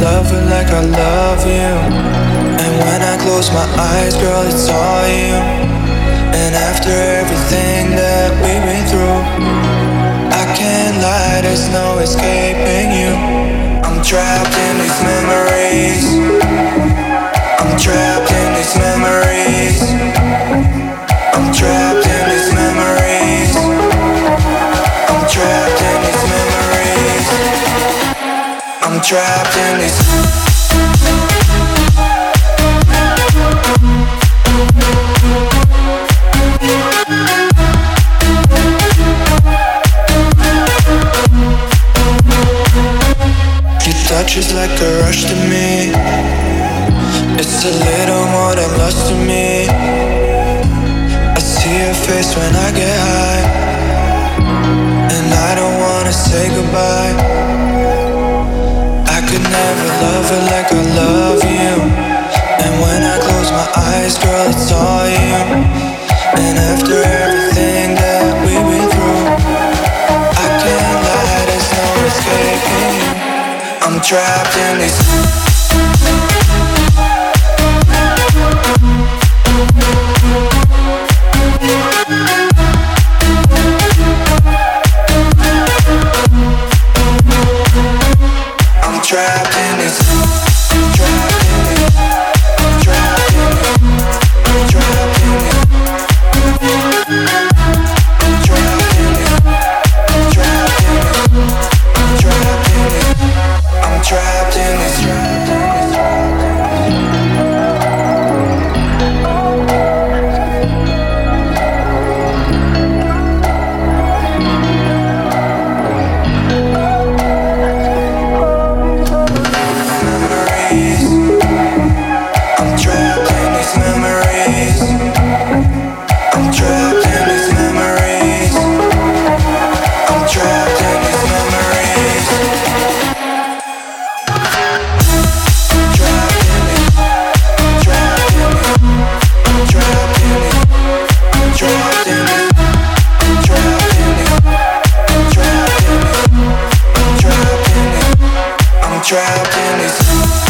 love her like I love you. And when I close my eyes, girl, it's all you. And after everything that we've been through, I can't lie, there's no escaping you. I'm trapped in these memories. Trapped in. Your touch is like a rush to me. It's a little more than lust to me. I see your face when I get high. And I don't wanna say goodbye. Her like I love you. And when I close my eyes, girl, it's all you. And after everything that we've been through, I can't lie, there's no escaping. I'm trapped in these. Trapped in this.